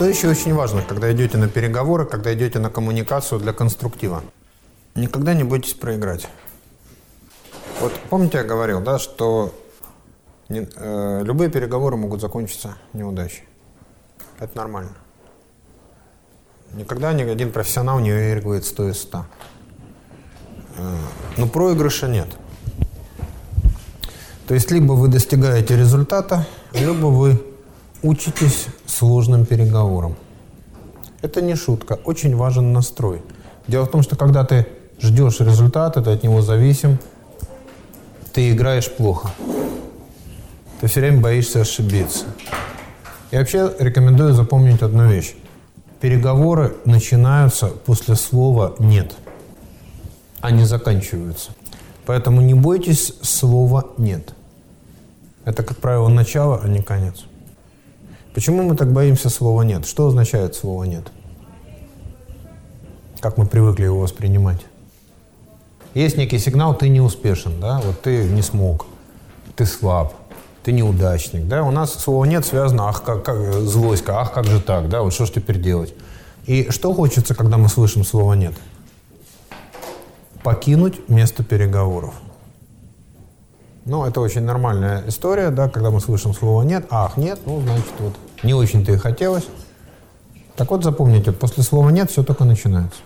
Что еще очень важно, когда идете на переговоры, когда идете на коммуникацию для конструктива? Никогда не бойтесь проиграть. Вот помните, я говорил, да, что не, э, любые переговоры могут закончиться неудачей. Это нормально. Никогда ни один профессионал не выигрывает 100 из 100. Э, но проигрыша нет. То есть либо вы достигаете результата, либо вы учитесь сложным переговорам. Это не шутка, очень важен настрой. Дело в том, что когда ты ждешь результата, ты от него зависим, ты играешь плохо. Ты все время боишься ошибиться. И вообще рекомендую запомнить одну вещь. Переговоры начинаются после слова «нет», а не заканчиваются. Поэтому не бойтесь слова «нет». Это, как правило, начало, а не конец. Почему мы так боимся слова «нет»? Что означает слово «нет»? Как мы привыкли его воспринимать? Есть некий сигнал «ты не успешен», да? Вот ты не смог, ты слаб, ты неудачник, да? У нас слово «нет» связано «ах, как, как злость, ах, как же так, да? Вот что ж теперь делать?» И что хочется, когда мы слышим слово «нет»? Покинуть место переговоров. Ну, это очень нормальная история, да, когда мы слышим слово «нет», «ах, нет», ну, значит, вот, не очень-то и хотелось. Так вот, запомните, после слова «нет» все только начинается.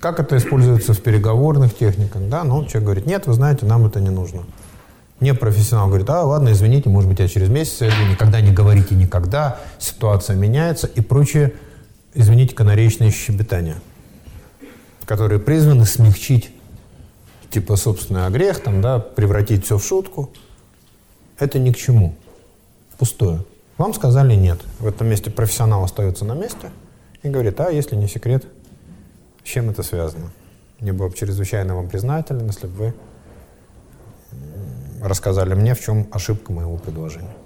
Как это используется в переговорных техниках, да, ну, человек говорит, нет, вы знаете, нам это не нужно. Не профессионал говорит, а, ладно, извините, может быть, я через месяц иду, никогда не говорите никогда, ситуация меняется и прочие, извините, канареечные щебетания, которые призваны смягчить типа собственный грех, там, да, превратить все в шутку, это ни к чему. Пустое. Вам сказали нет. В этом месте профессионал остается на месте и говорит, а если не секрет, с чем это связано? Мне было бы чрезвычайно вам признателен, если бы вы рассказали мне, в чем ошибка моего предложения.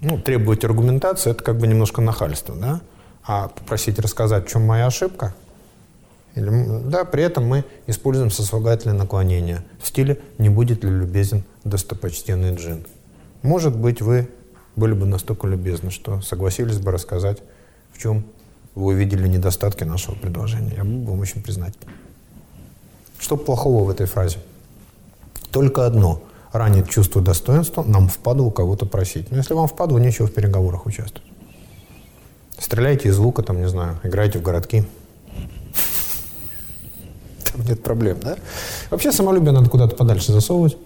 Ну, требовать аргументации – это как бы немножко нахальство, да? А попросить рассказать, в чем моя ошибка – или, да, при этом мы используем сослагательное наклонение в стиле «не будет ли любезен достопочтенный джин». Может быть, вы были бы настолько любезны, что согласились бы рассказать, в чем вы увидели недостатки нашего предложения. Я бы вам очень признателен. Что плохого в этой фразе? Только одно. Ранит чувство достоинства, нам впаду у кого-то просить. Но если вам впаду, нечего в переговорах участвовать. Стреляйте из лука, там, не знаю, играйте в городки – там нет проблем, да? Вообще самолюбие надо куда-то подальше засовывать.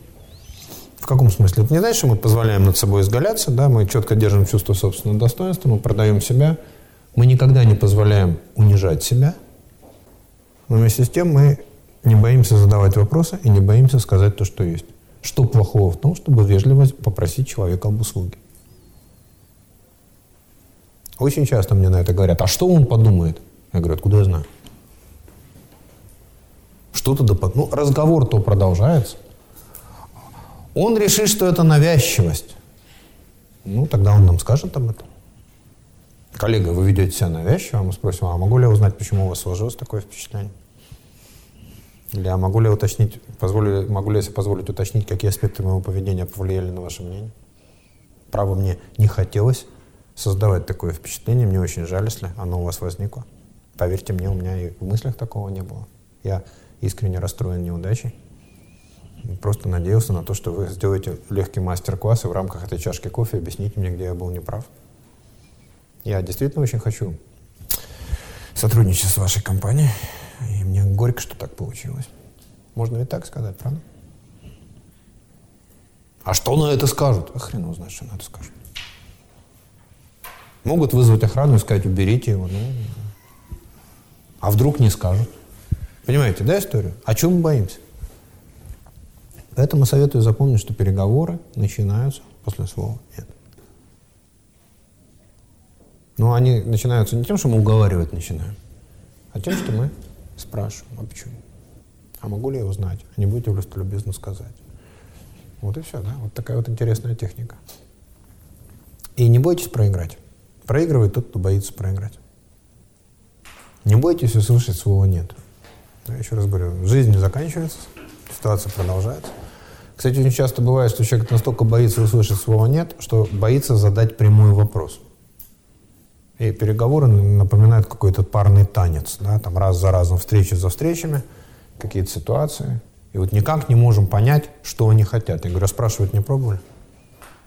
В каком смысле? Это не значит, что мы позволяем над собой изгаляться, да, мы четко держим чувство собственного достоинства, мы продаем себя, мы никогда не позволяем унижать себя, но вместе с тем мы не боимся задавать вопросы и не боимся сказать то, что есть. Что плохого в том, чтобы вежливо попросить человека об услуге? Очень часто мне на это говорят, а что он подумает? Я говорю, откуда я знаю? Что-то доп... Ну, разговор-то продолжается. Он решит, что это навязчивость. Ну, тогда он нам скажет об этом. Коллега, вы ведете себя навязчиво, мы спросим, а могу ли я узнать, почему у вас сложилось такое впечатление? Или а могу ли я уточнить, позволю, могу ли я себе позволить уточнить, какие аспекты моего поведения повлияли на ваше мнение? Право, мне не хотелось создавать такое впечатление, мне очень жаль, если оно у вас возникло. Поверьте мне, у меня и в мыслях такого не было. Я искренне расстроен неудачей. Просто надеялся на то, что вы сделаете легкий мастер-класс и в рамках этой чашки кофе объясните мне, где я был неправ. Я действительно очень хочу сотрудничать с вашей компанией, и мне горько, что так получилось. Можно и так сказать, правда? А что на это скажут? А хрен узнать, что на это скажут. Могут вызвать охрану и сказать, уберите его. Ну, а вдруг не скажут? Понимаете, да, историю? О чем мы боимся? Поэтому советую запомнить, что переговоры начинаются после слова «нет». Но они начинаются не тем, что мы уговаривать начинаем, а тем, что мы спрашиваем, а почему? А могу ли я узнать? А не будете что любезно сказать? Вот и все, да? Вот такая вот интересная техника. И не бойтесь проиграть. Проигрывает тот, кто боится проиграть. Не бойтесь услышать слова «нет». Еще раз говорю, жизнь не заканчивается, ситуация продолжается. Кстати, очень часто бывает, что человек настолько боится услышать слово «нет», что боится задать прямой вопрос. И переговоры напоминают какой-то парный танец, да, там раз за разом, встречи за встречами, какие-то ситуации. И вот никак не можем понять, что они хотят. Я говорю, а спрашивать не пробовали?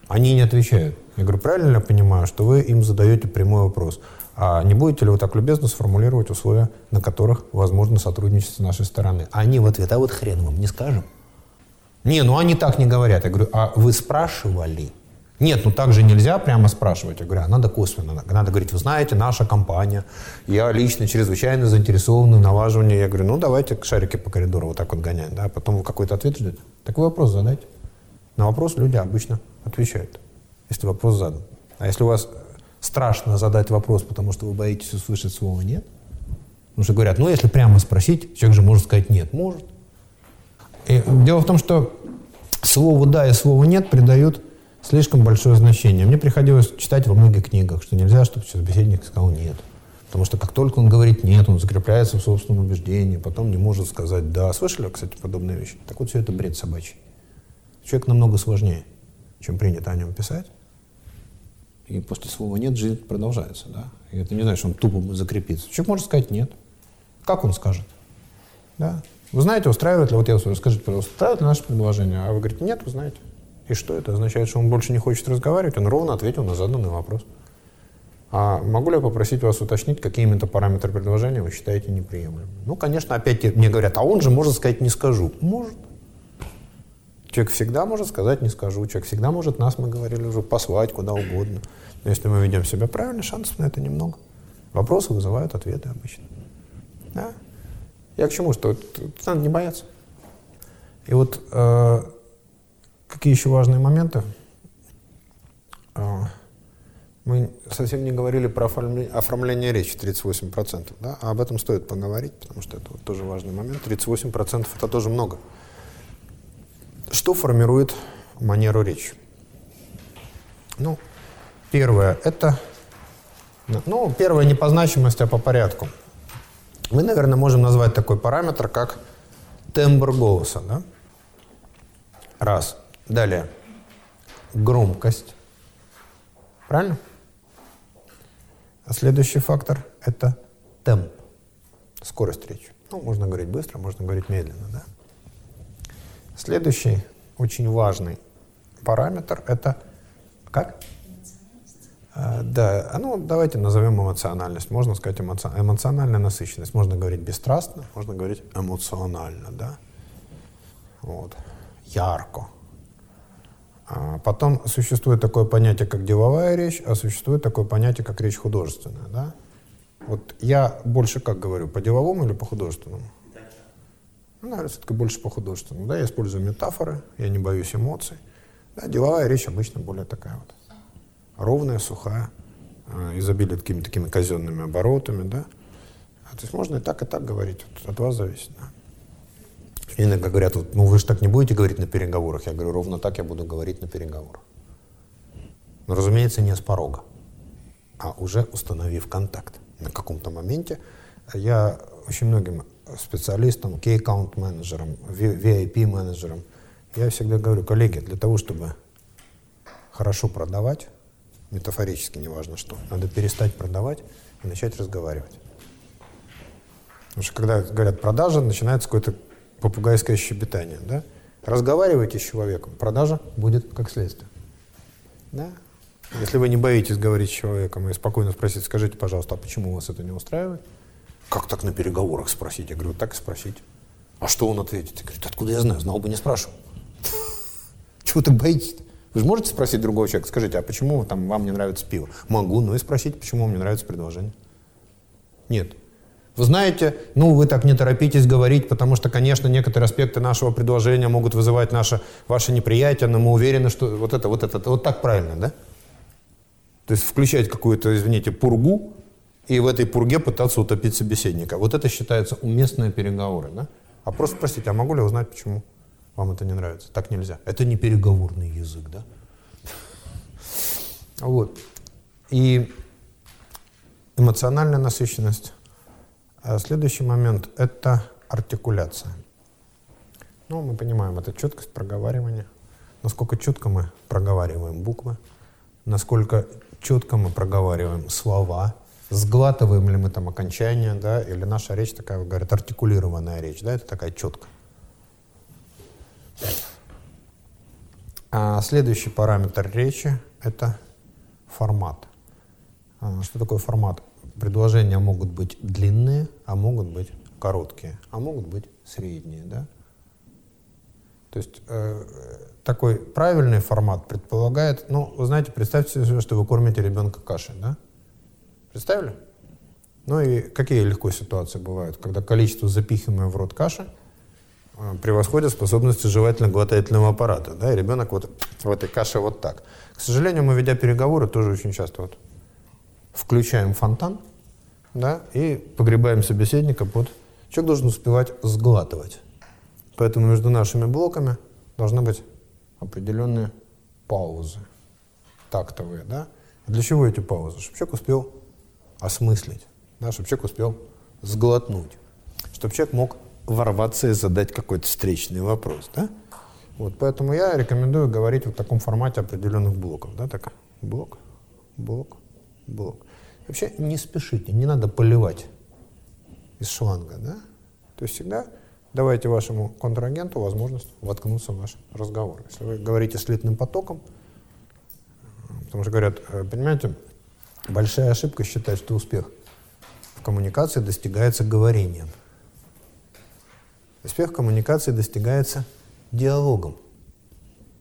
Они не отвечают. Я говорю, правильно я понимаю, что вы им задаете прямой вопрос? А не будете ли вы так любезно сформулировать условия, на которых возможно сотрудничество с нашей стороны? А они в ответ, а вот хрен вам, не скажем. Не, ну они так не говорят. Я говорю, а вы спрашивали? Нет, ну так же нельзя прямо спрашивать. Я говорю, а надо косвенно. Надо говорить, вы знаете, наша компания, я лично чрезвычайно заинтересован в налаживании. Я говорю, ну давайте шарики по коридору вот так вот гонять. Да? Потом вы какой-то ответ ждете. Такой вопрос задайте. На вопрос люди обычно отвечают, если вопрос задан. А если у вас страшно задать вопрос, потому что вы боитесь услышать слово «нет», потому что говорят, ну если прямо спросить, человек же может сказать «нет». Может. И дело в том, что слово «да» и слово «нет» придают слишком большое значение. Мне приходилось читать во многих книгах, что нельзя, чтобы собеседник сказал «нет». Потому что как только он говорит «нет», он закрепляется в собственном убеждении, потом не может сказать «да». Слышали, кстати, подобные вещи? Так вот, все это бред собачий. Человек намного сложнее, чем принято о нем писать. И после слова «нет» жизнь продолжается. Да? И это не значит, что он тупо закрепится. Человек может сказать «нет». Как он скажет? Да? Вы знаете, устраивает ли, вот я вас скажите, пожалуйста, устраивает ли наше предложение? А вы говорите, нет, вы знаете. И что это означает, что он больше не хочет разговаривать? Он ровно ответил на заданный вопрос. А могу ли я попросить вас уточнить, какие именно параметры предложения вы считаете неприемлемыми? Ну, конечно, опять мне говорят, а он же может сказать «не скажу». Может. Человек всегда может сказать «не скажу». Человек всегда может нас, мы говорили уже, послать куда угодно. Но если мы ведем себя правильно, шансов на это немного. Вопросы вызывают ответы обычно. Да? Я к чему? Что надо не бояться. И вот э, Какие еще важные моменты? А, мы совсем не говорили про оформление, оформление речи 38%, да? а об этом стоит поговорить, потому что это вот тоже важный момент. 38% это тоже много. Что формирует манеру речи? Ну, первое – это, ну, первое не по значимости, а по порядку. Мы, наверное, можем назвать такой параметр, как тембр голоса, да? Раз – Далее. Громкость. Правильно? А следующий фактор – это темп, скорость речи. Ну, можно говорить быстро, можно говорить медленно, да? Следующий очень важный параметр – это как? А, да, ну давайте назовем эмоциональность. Можно сказать эмоци... эмоциональная насыщенность. Можно говорить бесстрастно, можно говорить эмоционально, да? Вот. Ярко. А потом существует такое понятие, как деловая речь, а существует такое понятие, как речь художественная. Да? Вот я больше как говорю, по деловому или по художественному? Ну, наверное, все-таки больше по художественному. Да, я использую метафоры, я не боюсь эмоций. Да, деловая речь обычно более такая вот ровная, сухая, а, изобилует какими-то такими казенными оборотами, да. А, то есть можно и так, и так говорить, вот, от вас зависит, да. Иногда говорят, вот, ну вы же так не будете говорить на переговорах. Я говорю, ровно так я буду говорить на переговорах. Но, разумеется, не с порога, а уже установив контакт. На каком-то моменте я очень многим специалистам, key-account менеджерам, VIP менеджерам, я всегда говорю, коллеги, для того, чтобы хорошо продавать, метафорически, неважно что, надо перестать продавать и начать разговаривать. Потому что когда говорят продажа, начинается какой-то попугайское щебетание, да? Разговаривайте с человеком, продажа будет как следствие. Да? Если вы не боитесь говорить с человеком и спокойно спросить, скажите, пожалуйста, а почему вас это не устраивает? Как так на переговорах спросить? Я говорю, так и спросить. А что он ответит? Я говорю, откуда я знаю, знал бы, не спрашивал. Чего так боитесь? Вы же можете спросить другого человека, скажите, а почему там, вам не нравится пиво? Могу, ну и спросить, почему вам не нравится предложение. Нет. Вы знаете, ну, вы так не торопитесь говорить, потому что, конечно, некоторые аспекты нашего предложения могут вызывать наше, ваше неприятие, но мы уверены, что вот это, вот это, вот так правильно, да? То есть включать какую-то, извините, пургу и в этой пурге пытаться утопить собеседника. Вот это считается уместные переговоры, да? А просто спросить, а могу ли узнать, почему вам это не нравится? Так нельзя. Это не переговорный язык, да? Вот. И эмоциональная насыщенность а следующий момент – это артикуляция. Ну, мы понимаем, это четкость проговаривания. Насколько четко мы проговариваем буквы, насколько четко мы проговариваем слова, сглатываем ли мы там окончания, да, или наша речь такая, говорят, артикулированная речь, да, это такая четкая. А следующий параметр речи – это формат. А что такое формат? Предложения могут быть длинные, а могут быть короткие, а могут быть средние. Да? То есть э, такой правильный формат предполагает, ну, вы знаете, представьте себе, что вы кормите ребенка кашей, да? Представили? Ну и какие легко ситуации бывают, когда количество запихиваемой в рот каши э, превосходит способности жевательно-глотательного аппарата, да, и ребенок вот в этой каше вот так. К сожалению, мы, ведя переговоры, тоже очень часто вот включаем фонтан, да, и погребаем собеседника под... Человек должен успевать сглатывать. Поэтому между нашими блоками должны быть определенные паузы, тактовые, да. Для чего эти паузы? Чтобы человек успел осмыслить, да, чтобы человек успел сглотнуть, чтобы человек мог ворваться и задать какой-то встречный вопрос, да. Вот, поэтому я рекомендую говорить в таком формате определенных блоков, да, так, блок, блок, блок. Вообще не спешите, не надо поливать из шланга, да? То есть всегда давайте вашему контрагенту возможность воткнуться в ваш разговор. Если вы говорите слитным потоком, потому что говорят, э, понимаете, большая ошибка считать, что успех в коммуникации достигается говорением. Успех в коммуникации достигается диалогом.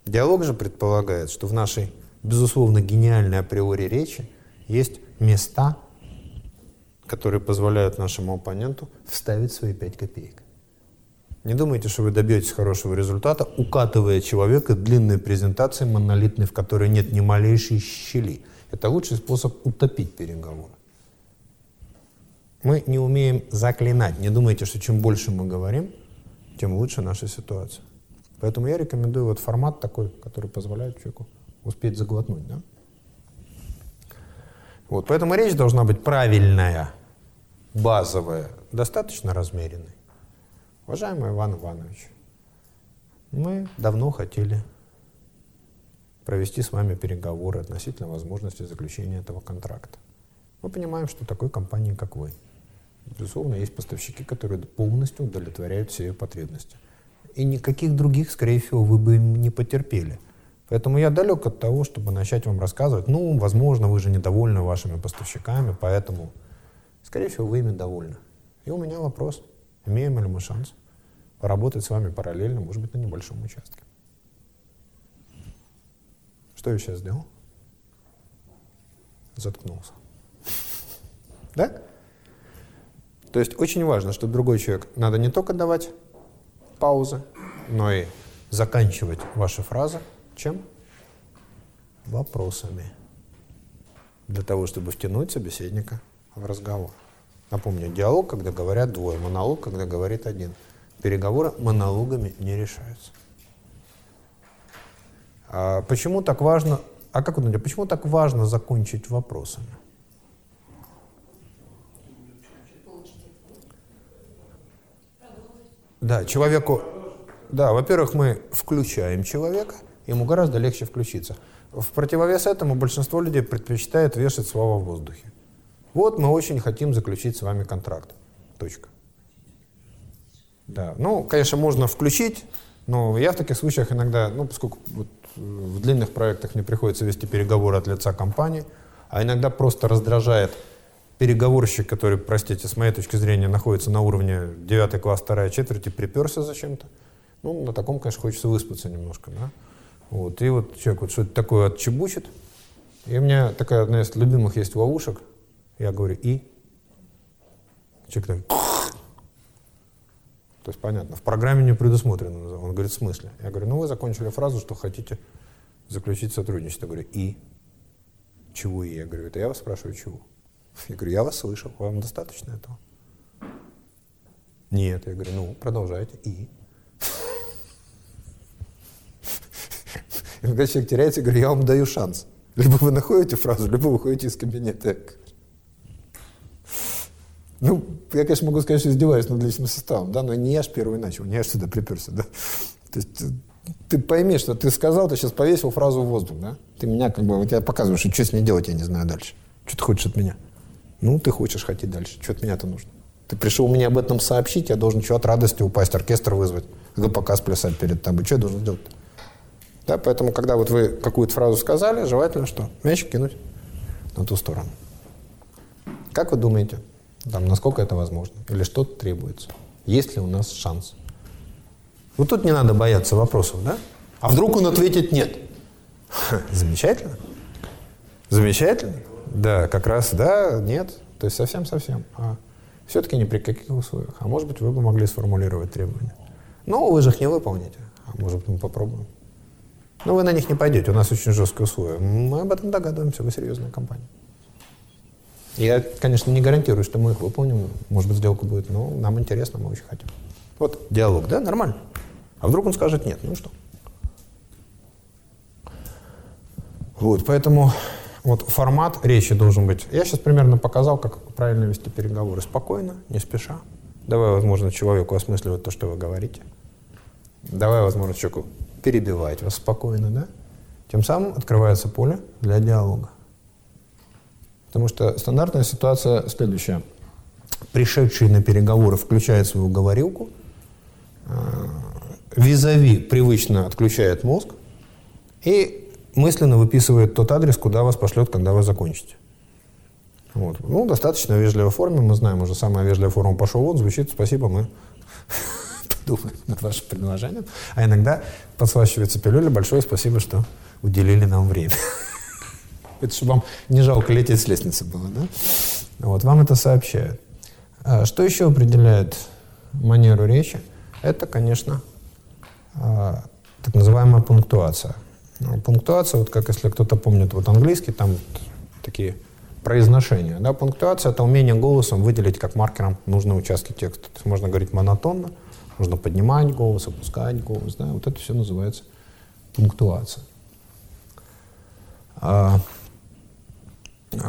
Диалог же предполагает, что в нашей, безусловно, гениальной априори речи есть места, которые позволяют нашему оппоненту вставить свои пять копеек. Не думайте, что вы добьетесь хорошего результата, укатывая человека длинной презентацией монолитной, в которой нет ни малейшей щели. Это лучший способ утопить переговоры. Мы не умеем заклинать. Не думайте, что чем больше мы говорим, тем лучше наша ситуация. Поэтому я рекомендую вот формат такой, который позволяет человеку успеть заглотнуть. Да? Вот, поэтому речь должна быть правильная, базовая, достаточно размеренной. Уважаемый Иван Иванович, мы давно хотели провести с вами переговоры относительно возможности заключения этого контракта. Мы понимаем, что такой компании, как вы, безусловно, есть поставщики, которые полностью удовлетворяют все ее потребности. И никаких других, скорее всего, вы бы не потерпели – Поэтому я далек от того, чтобы начать вам рассказывать, ну, возможно, вы же недовольны вашими поставщиками, поэтому, скорее всего, вы ими довольны. И у меня вопрос, имеем ли мы шанс поработать с вами параллельно, может быть, на небольшом участке. Что я сейчас сделал? Заткнулся. Да? То есть очень важно, что другой человек, надо не только давать паузы, но и заканчивать ваши фразы чем? Вопросами. Для того, чтобы втянуть собеседника в разговор. Напомню, диалог, когда говорят двое, монолог, когда говорит один. Переговоры монологами не решаются. А почему так важно, а как вы думаете, почему так важно закончить вопросами? Да, человеку, да, во-первых, мы включаем человека, ему гораздо легче включиться. В противовес этому большинство людей предпочитает вешать слова в воздухе. Вот мы очень хотим заключить с вами контракт. Точка. Да, ну, конечно, можно включить, но я в таких случаях иногда, ну, поскольку вот в длинных проектах мне приходится вести переговоры от лица компании, а иногда просто раздражает переговорщик, который, простите, с моей точки зрения, находится на уровне 9 класс, вторая четверть и приперся зачем-то. Ну, на таком, конечно, хочется выспаться немножко, да. Вот, и вот человек вот что-то такое отчебучит. И у меня такая одна из любимых есть ловушек. Я говорю «и». Человек так... То есть понятно, в программе не предусмотрено. Он говорит, в смысле? Я говорю, ну вы закончили фразу, что хотите заключить сотрудничество. Я говорю, и? Чего и? Я говорю, это я вас спрашиваю, чего? Я говорю, я вас слышал, вам достаточно этого? Нет, я говорю, ну, продолжайте, и? И когда человек теряется, я говорю, я вам даю шанс. Либо вы находите фразу, либо вы выходите из кабинета. Ну, я, конечно, могу сказать, что издеваюсь над личным составом, да, но не я ж первый начал, не я ж сюда приперся, да. То есть ты пойми, что ты сказал, ты сейчас повесил фразу в воздух, да? Ты меня как бы, вот я показываешь, что с ней делать, я не знаю дальше. Что ты хочешь от меня? Ну, ты хочешь хотеть дальше. Что от меня-то нужно? Ты пришел мне об этом сообщить, я должен что от радости упасть, оркестр вызвать, показ плясать перед тобой. Что я должен делать? Да, поэтому, когда вот вы какую-то фразу сказали, желательно что? Мячик кинуть на ту сторону. Как вы думаете, там, насколько это возможно? Или что-то требуется? Есть ли у нас шанс? Вот тут не надо бояться вопросов, да? А вдруг он ответит «нет»? Замечательно. Замечательно. Да, как раз да, нет. То есть совсем-совсем. А все-таки ни при каких условиях. А может быть, вы бы могли сформулировать требования. Но вы же их не выполните. А может быть, мы попробуем. Но вы на них не пойдете. У нас очень жесткие условия. Мы об этом догадываемся. Вы серьезная компания. Я, конечно, не гарантирую, что мы их выполним. Может быть, сделка будет, но нам интересно, мы очень хотим. Вот диалог, да, нормально. А вдруг он скажет нет, ну что? Вот, поэтому вот формат речи должен быть. Я сейчас примерно показал, как правильно вести переговоры. Спокойно, не спеша. Давай, возможно, человеку осмысливать то, что вы говорите. Давай, возможно, человеку перебивать вас спокойно, да? Тем самым открывается поле для диалога. Потому что стандартная ситуация следующая. Пришедший на переговоры включает свою говорилку, э, визави привычно отключает мозг и мысленно выписывает тот адрес, куда вас пошлет, когда вы закончите. Вот. Ну, достаточно вежливой форме. Мы знаем уже, самая вежливая форма «пошел вон» звучит «спасибо, мы подумаем над вашим предложением». А иногда подслащивается пилюля «большое спасибо, что уделили нам время». Это чтобы вам не жалко лететь с лестницы было, да? Вот, вам это сообщают. А что еще определяет манеру речи? Это, конечно, а, так называемая пунктуация – ну, пунктуация, вот как если кто-то помнит вот английский, там вот такие произношения. Да? Пунктуация – это умение голосом выделить как маркером нужные участки текста. То есть можно говорить монотонно, можно поднимать голос, опускать голос. Да? Вот это все называется пунктуация. А,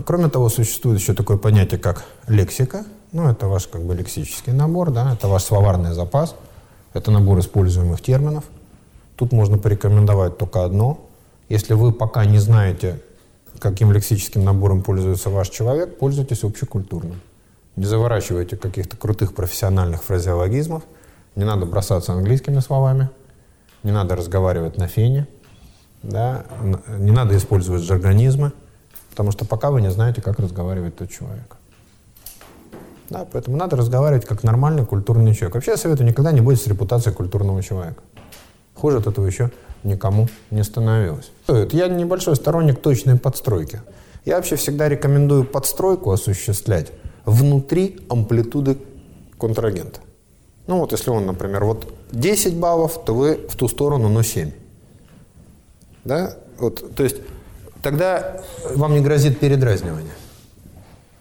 кроме того, существует еще такое понятие, как лексика. Ну, это ваш как бы лексический набор, да? это ваш словарный запас, это набор используемых терминов – Тут можно порекомендовать только одно. Если вы пока не знаете, каким лексическим набором пользуется ваш человек, пользуйтесь общекультурным. Не заворачивайте каких-то крутых профессиональных фразеологизмов. Не надо бросаться английскими словами. Не надо разговаривать на фене. Да? Не надо использовать жаргонизмы. Потому что пока вы не знаете, как разговаривает тот человек. Да, поэтому надо разговаривать как нормальный культурный человек. Вообще я советую никогда не быть с репутацией культурного человека. Хуже от этого еще никому не становилось. Я небольшой сторонник точной подстройки. Я вообще всегда рекомендую подстройку осуществлять внутри амплитуды контрагента. Ну вот если он, например, вот 10 баллов, то вы в ту сторону, но 7. Да? Вот, то есть тогда вам не грозит передразнивание.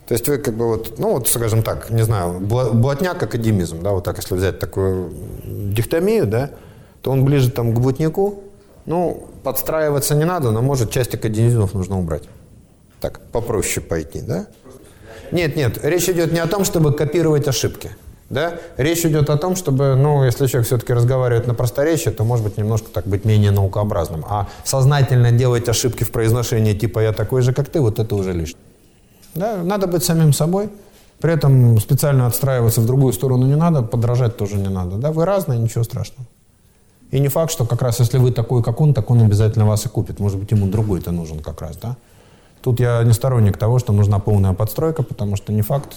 То есть вы как бы вот, ну вот, скажем так, не знаю, блатняк, академизм, да, вот так, если взять такую дихтомию, да, то он ближе там к бутнику. Ну, подстраиваться не надо, но, может, часть академизмов нужно убрать. Так, попроще пойти, да? Нет, нет, речь идет не о том, чтобы копировать ошибки. Да? Речь идет о том, чтобы, ну, если человек все-таки разговаривает на просторечии, то, может быть, немножко так быть менее наукообразным. А сознательно делать ошибки в произношении, типа «я такой же, как ты», вот это уже лишнее. Да? Надо быть самим собой. При этом специально отстраиваться в другую сторону не надо, подражать тоже не надо. Да? Вы разные, ничего страшного. И не факт, что как раз если вы такой, как он, так он обязательно вас и купит. Может быть, ему другой-то нужен как раз, да? Тут я не сторонник того, что нужна полная подстройка, потому что не факт,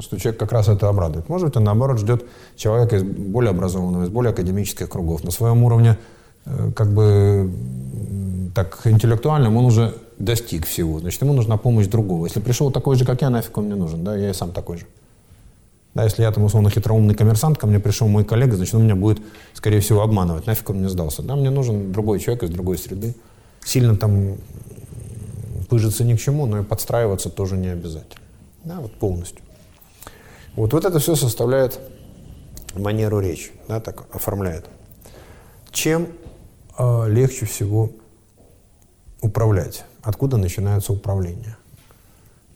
что человек как раз это обрадует. Может быть, он наоборот ждет человека из более образованного, из более академических кругов. На своем уровне, э, как бы, так интеллектуальном он уже достиг всего. Значит, ему нужна помощь другого. Если пришел такой же, как я, нафиг он мне нужен, да? Я и сам такой же. Да, если я там условно хитроумный коммерсант, ко мне пришел мой коллега, значит, он меня будет, скорее всего, обманывать. Нафиг он мне сдался. Да, мне нужен другой человек из другой среды. Сильно там пыжиться ни к чему, но и подстраиваться тоже не обязательно. Да, вот полностью. Вот, вот это все составляет манеру речи, да, так оформляет. Чем э, легче всего управлять? Откуда начинается управление?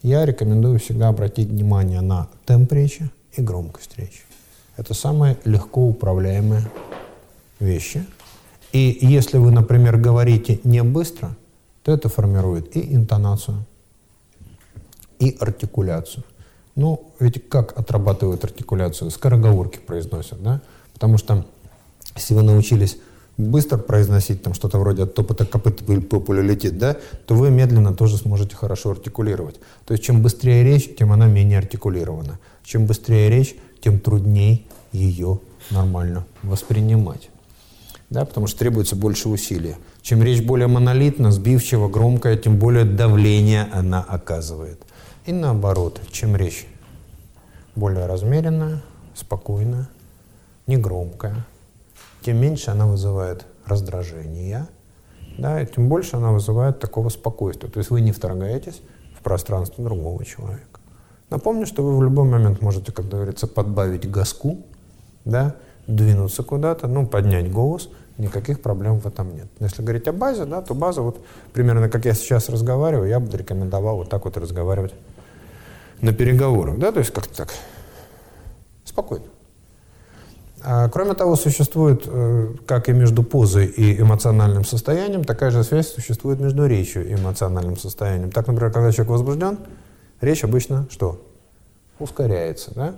Я рекомендую всегда обратить внимание на темп речи, и громкость речи. Это самые легко управляемые вещи. И если вы, например, говорите не быстро, то это формирует и интонацию, и артикуляцию. Ну, ведь как отрабатывают артикуляцию? Скороговорки произносят, да? Потому что если вы научились быстро произносить там что-то вроде от топота копыта по летит, да, то вы медленно тоже сможете хорошо артикулировать. То есть чем быстрее речь, тем она менее артикулирована. Чем быстрее речь, тем труднее ее нормально воспринимать. Да, потому что требуется больше усилия. Чем речь более монолитна, сбивчива, громкая, тем более давление она оказывает. И наоборот, чем речь более размеренная, спокойная, негромкая, тем меньше она вызывает раздражения, да, и тем больше она вызывает такого спокойствия. То есть вы не вторгаетесь в пространство другого человека. Напомню, что вы в любой момент можете, как говорится, подбавить газку, да, двинуться куда-то, ну, поднять голос, никаких проблем в этом нет. Если говорить о базе, да, то база, вот примерно как я сейчас разговариваю, я бы рекомендовал вот так вот разговаривать на переговорах, да, то есть как-то так, спокойно. А, кроме того, существует, э, как и между позой и эмоциональным состоянием, такая же связь существует между речью и эмоциональным состоянием. Так, например, когда человек возбужден, речь обычно что? Ускоряется, да?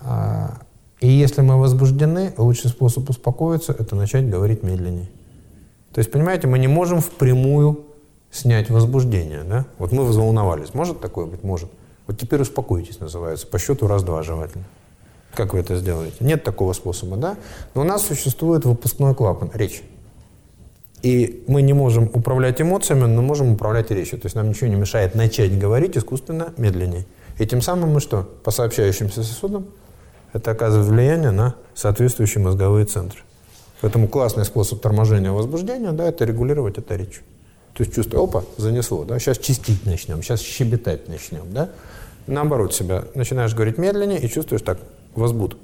А, и если мы возбуждены, лучший способ успокоиться – это начать говорить медленнее. То есть, понимаете, мы не можем впрямую снять возбуждение, да? Вот мы взволновались. Может такое быть? Может. Вот теперь успокойтесь, называется. По счету раз-два желательно. Как вы это сделаете? Нет такого способа, да? Но у нас существует выпускной клапан, речь. И мы не можем управлять эмоциями, но можем управлять речью. То есть нам ничего не мешает начать говорить искусственно медленнее. И тем самым мы что? По сообщающимся сосудам это оказывает влияние на соответствующие мозговые центры. Поэтому классный способ торможения возбуждения, да, это регулировать это речью. То есть чувство, опа, занесло, да, сейчас чистить начнем, сейчас щебетать начнем, да. Наоборот себя начинаешь говорить медленнее и чувствуешь так, возбуд.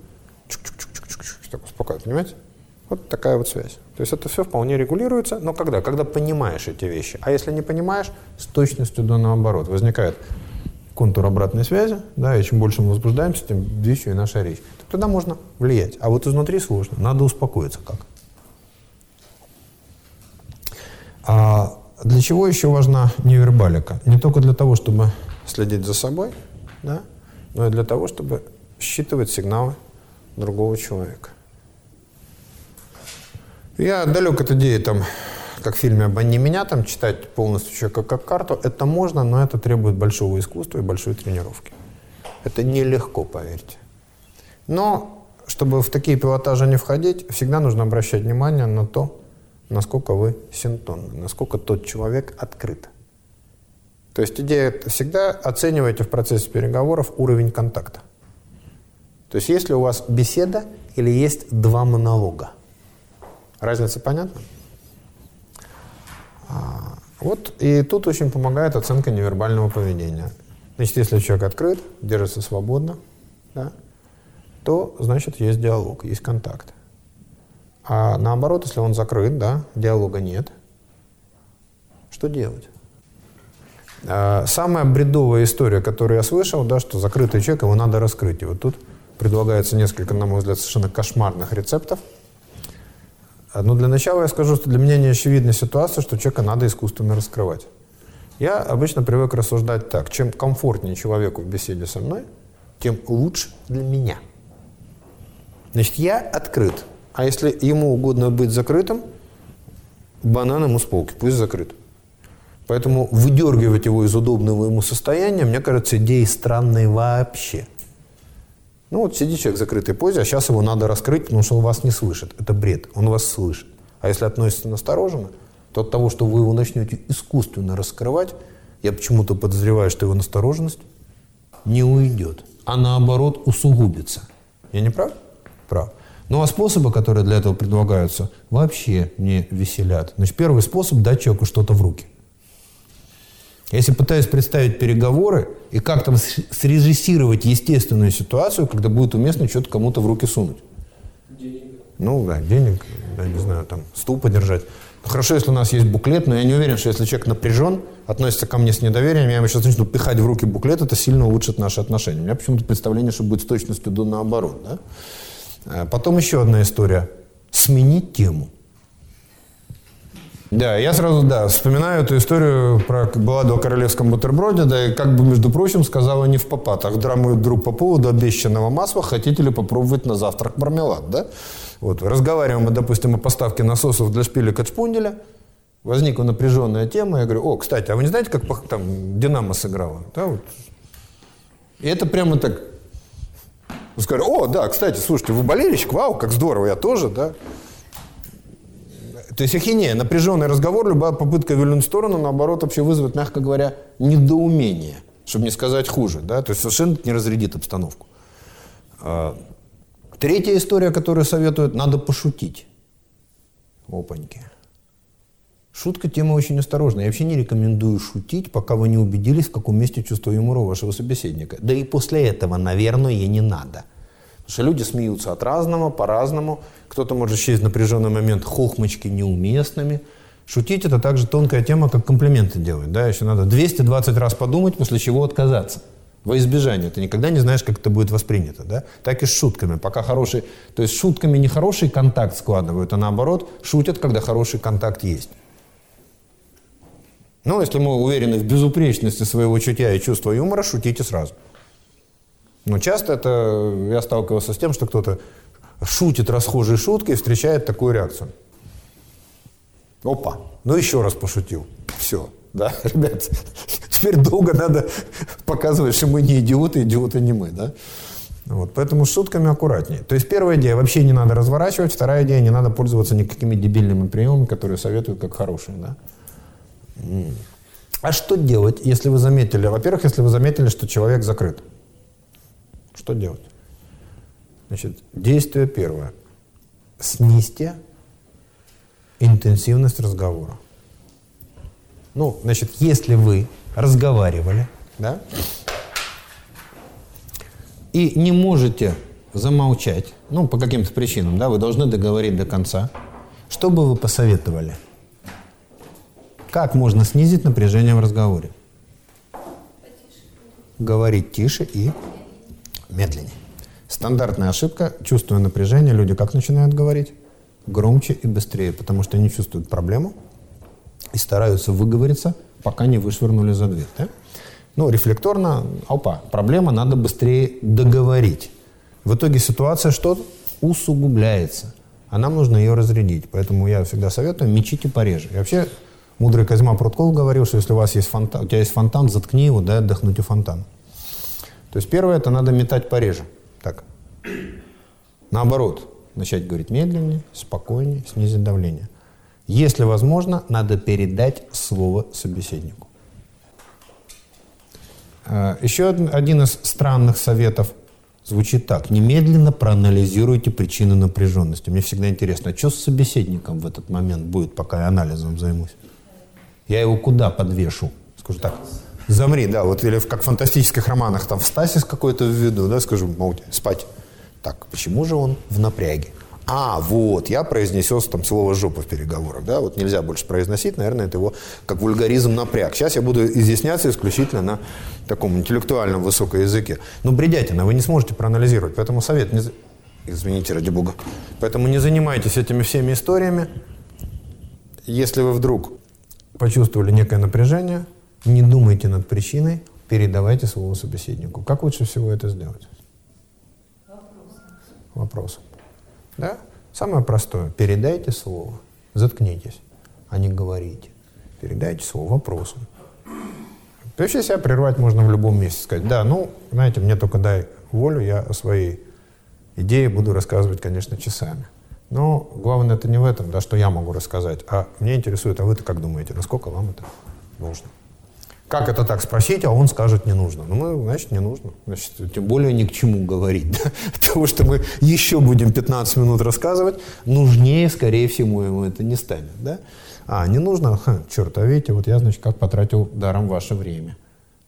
Так успокаивает, понимаете? Вот такая вот связь. То есть это все вполне регулируется, но когда? Когда понимаешь эти вещи. А если не понимаешь, с точностью до наоборот. Возникает контур обратной связи, да, и чем больше мы возбуждаемся, тем движется и наша речь. Тогда можно влиять. А вот изнутри сложно. Надо успокоиться как. А для чего еще важна невербалика? Не только для того, чтобы следить за собой, да, но и для того, чтобы считывать сигналы другого человека. Я далек от идеи, там, как в фильме «Обмани меня», там, читать полностью человека как карту. Это можно, но это требует большого искусства и большой тренировки. Это нелегко, поверьте. Но, чтобы в такие пилотажи не входить, всегда нужно обращать внимание на то, насколько вы синтонны, насколько тот человек открыт. То есть идея всегда оценивайте в процессе переговоров уровень контакта. То есть есть ли у вас беседа или есть два монолога? Разница понятна? А, вот, и тут очень помогает оценка невербального поведения. Значит, если человек открыт, держится свободно, да, то, значит, есть диалог, есть контакт. А наоборот, если он закрыт, да, диалога нет, что делать? А, самая бредовая история, которую я слышал, да, что закрытый человек, его надо раскрыть. И вот тут предлагается несколько, на мой взгляд, совершенно кошмарных рецептов. Но для начала я скажу, что для меня не очевидна ситуация, что человека надо искусственно раскрывать. Я обычно привык рассуждать так. Чем комфортнее человеку в беседе со мной, тем лучше для меня. Значит, я открыт. А если ему угодно быть закрытым, банан ему с полки, пусть закрыт. Поэтому выдергивать его из удобного ему состояния, мне кажется, идеей странной вообще. Ну вот сидит человек в закрытой позе, а сейчас его надо раскрыть, потому что он вас не слышит. Это бред, он вас слышит. А если относится настороженно, то от того, что вы его начнете искусственно раскрывать, я почему-то подозреваю, что его настороженность не уйдет, а наоборот усугубится. Я не прав? Прав. Ну а способы, которые для этого предлагаются, вообще не веселят. Значит, первый способ – дать человеку что-то в руки. Если пытаюсь представить переговоры и как там срежиссировать естественную ситуацию, когда будет уместно что-то кому-то в руки сунуть. Денег. Ну да, денег, я не знаю, там стул подержать. Ну, хорошо, если у нас есть буклет, но я не уверен, что если человек напряжен, относится ко мне с недоверием, я ему сейчас начну пихать в руки буклет, это сильно улучшит наши отношения. У меня почему-то представление, что будет с точностью до наоборот. Да? А потом еще одна история. Сменить тему. Да, я сразу, да, вспоминаю эту историю про балладу о королевском бутерброде, да, и как бы, между прочим, сказала не в попад, ах, мой друг по поводу обещанного масла, хотите ли попробовать на завтрак мармелад, да? Вот, разговариваем мы, допустим, о поставке насосов для шпилек от шпунделя, возникла напряженная тема, я говорю, о, кстати, а вы не знаете, как там Динамо сыграла? Да, вот. И это прямо так, скажу, о, да, кстати, слушайте, вы болельщик, вау, как здорово, я тоже, да. То есть ахинея, напряженный разговор, любая попытка вильнуть в сторону, наоборот, вообще вызовет, мягко говоря, недоумение, чтобы не сказать хуже. Да? То есть совершенно не разрядит обстановку. А, третья история, которую советуют, надо пошутить. Опаньки. Шутка тема очень осторожная. Я вообще не рекомендую шутить, пока вы не убедились, в каком месте чувство юмора вашего собеседника. Да и после этого, наверное, и не надо. Потому что люди смеются от разного, по-разному. Кто-то может в напряженный момент хохмочки неуместными. Шутить – это также тонкая тема, как комплименты делать. Да? Еще надо 220 раз подумать, после чего отказаться. Во избежание. Ты никогда не знаешь, как это будет воспринято. Да? Так и с шутками. Пока хороший... То есть шутками не хороший контакт складывают, а наоборот, шутят, когда хороший контакт есть. Ну, если мы уверены в безупречности своего чутья и чувства юмора, шутите сразу. Но часто это я сталкивался с тем, что кто-то шутит расхожей шуткой и встречает такую реакцию. Опа, ну еще раз пошутил. Все, да, ребят, теперь долго надо показывать, что мы не идиоты, идиоты не мы, да. Вот, поэтому с шутками аккуратнее. То есть первая идея, вообще не надо разворачивать, вторая идея, не надо пользоваться никакими дебильными приемами, которые советуют как хорошие, да. А что делать, если вы заметили? Во-первых, если вы заметили, что человек закрыт. Что делать? Значит, действие первое. Снизьте интенсивность разговора. Ну, значит, если вы разговаривали, да, и не можете замолчать, ну, по каким-то причинам, да, вы должны договорить до конца, что бы вы посоветовали? Как можно снизить напряжение в разговоре? Говорить тише и медленнее. Стандартная ошибка, чувствуя напряжение, люди как начинают говорить? Громче и быстрее, потому что они чувствуют проблему и стараются выговориться, пока не вышвырнули за дверь. Да? Ну, рефлекторно, опа, проблема, надо быстрее договорить. В итоге ситуация что? Усугубляется. А нам нужно ее разрядить. Поэтому я всегда советую, мечите пореже. И вообще, мудрый Козьма Прутков говорил, что если у вас есть фонтан, у тебя есть фонтан, заткни его, дай отдохнуть у фонтана. То есть первое, это надо метать пореже. Так. Наоборот, начать говорить медленнее, спокойнее, снизить давление. Если возможно, надо передать слово собеседнику. А, еще один из странных советов звучит так. Немедленно проанализируйте причины напряженности. Мне всегда интересно, а что с собеседником в этот момент будет, пока я анализом займусь? Я его куда подвешу? Скажу так, Замри, да, вот или как в фантастических романах, там в стасис какой-то введу, да, скажу, мол, спать. Так, почему же он в напряге? А, вот, я произнесел там слово «жопа» в переговорах, да, вот нельзя больше произносить, наверное, это его как вульгаризм напряг. Сейчас я буду изъясняться исключительно на таком интеллектуальном высоком языке. Ну, бредятина, вы не сможете проанализировать, поэтому совет, не... извините, ради бога, поэтому не занимайтесь этими всеми историями. Если вы вдруг почувствовали некое напряжение, не думайте над причиной, передавайте своему собеседнику. Как лучше всего это сделать? Вопросом. Вопросом. Да? Самое простое. Передайте слово. Заткнитесь, а не говорите. Передайте слово вопросом. Вообще себя прервать можно в любом месте. Сказать, да, ну, знаете, мне только дай волю, я о своей идее буду рассказывать, конечно, часами. Но главное это не в этом, да, что я могу рассказать, а мне интересует, а вы-то как думаете, насколько вам это нужно? Как это так спросить, а он скажет не нужно. Ну, мы, значит, не нужно. Значит, тем более ни к чему говорить. Да? Того, что мы еще будем 15 минут рассказывать, нужнее, скорее всего, ему это не станет. Да? А, не нужно? Ха, черт, а видите, вот я, значит, как потратил даром ваше время.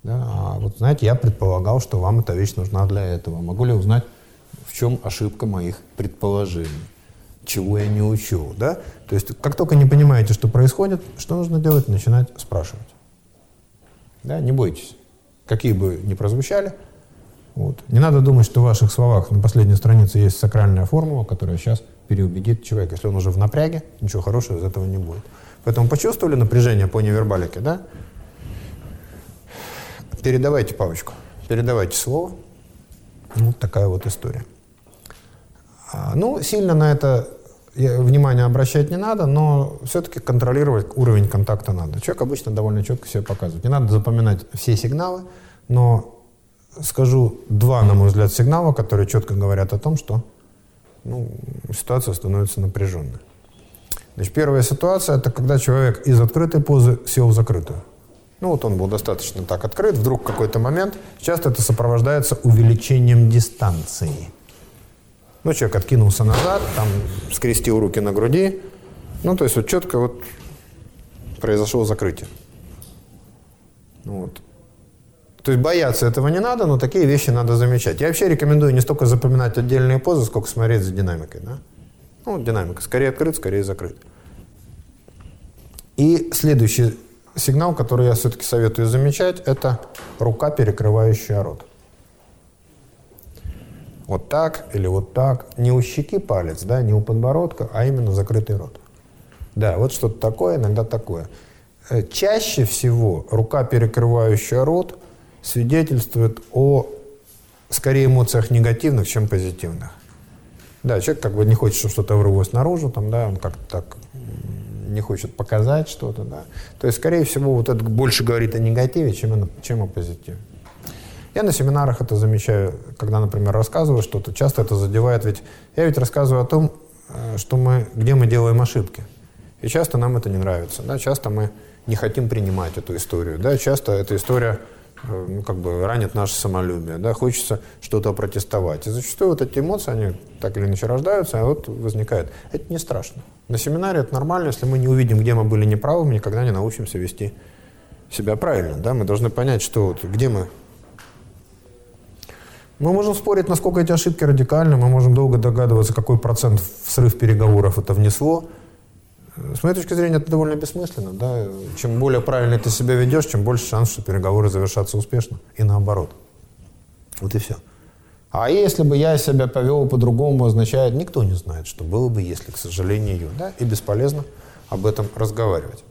Да? А вот, знаете, я предполагал, что вам эта вещь нужна для этого. Могу ли узнать, в чем ошибка моих предположений? Чего я не учел, да? То есть, как только не понимаете, что происходит, что нужно делать? Начинать спрашивать. Да, не бойтесь, какие бы ни прозвучали. Вот. Не надо думать, что в ваших словах на последней странице есть сакральная формула, которая сейчас переубедит человека. Если он уже в напряге, ничего хорошего из этого не будет. Поэтому почувствовали напряжение по невербалике, да? Передавайте палочку, передавайте слово. Вот такая вот история. А, ну, сильно на это внимание обращать не надо, но все-таки контролировать уровень контакта надо. Человек обычно довольно четко себя показывает. Не надо запоминать все сигналы, но скажу два, на мой взгляд, сигнала, которые четко говорят о том, что ну, ситуация становится напряженной. Значит, первая ситуация – это когда человек из открытой позы сел в закрытую. Ну вот он был достаточно так открыт, вдруг какой-то момент, часто это сопровождается увеличением дистанции. Ну, человек откинулся назад, там скрестил руки на груди. Ну, то есть вот четко вот произошло закрытие. Вот. То есть бояться этого не надо, но такие вещи надо замечать. Я вообще рекомендую не столько запоминать отдельные позы, сколько смотреть за динамикой. Да? Ну, динамика. Скорее открыт, скорее закрыт. И следующий сигнал, который я все-таки советую замечать, это рука, перекрывающая рот. Вот так или вот так. Не у щеки палец, да, не у подбородка, а именно закрытый рот. Да, вот что-то такое, иногда такое. Э, чаще всего рука, перекрывающая рот, свидетельствует о, скорее, эмоциях негативных, чем позитивных. Да, человек как бы не хочет, чтобы что-то вырвалось наружу, там, да, он как-то так не хочет показать что-то, да. То есть, скорее всего, вот это больше говорит о негативе, чем, чем о позитиве. Я на семинарах это замечаю, когда, например, рассказываю что-то, часто это задевает, ведь я ведь рассказываю о том, э, что мы, где мы делаем ошибки. И часто нам это не нравится, да, часто мы не хотим принимать эту историю, да, часто эта история э, ну, как бы ранит наше самолюбие, да, хочется что-то протестовать. И зачастую вот эти эмоции, они так или иначе рождаются, а вот возникают. Это не страшно. На семинаре это нормально, если мы не увидим, где мы были неправы, мы никогда не научимся вести себя правильно, да, мы должны понять, что вот, где мы мы можем спорить, насколько эти ошибки радикальны, мы можем долго догадываться, какой процент в срыв переговоров это внесло. С моей точки зрения, это довольно бессмысленно. Да? Чем более правильно ты себя ведешь, чем больше шанс, что переговоры завершатся успешно. И наоборот. Вот и все. А если бы я себя повел по-другому, означает, никто не знает, что было бы, если, к сожалению, да, и бесполезно об этом разговаривать.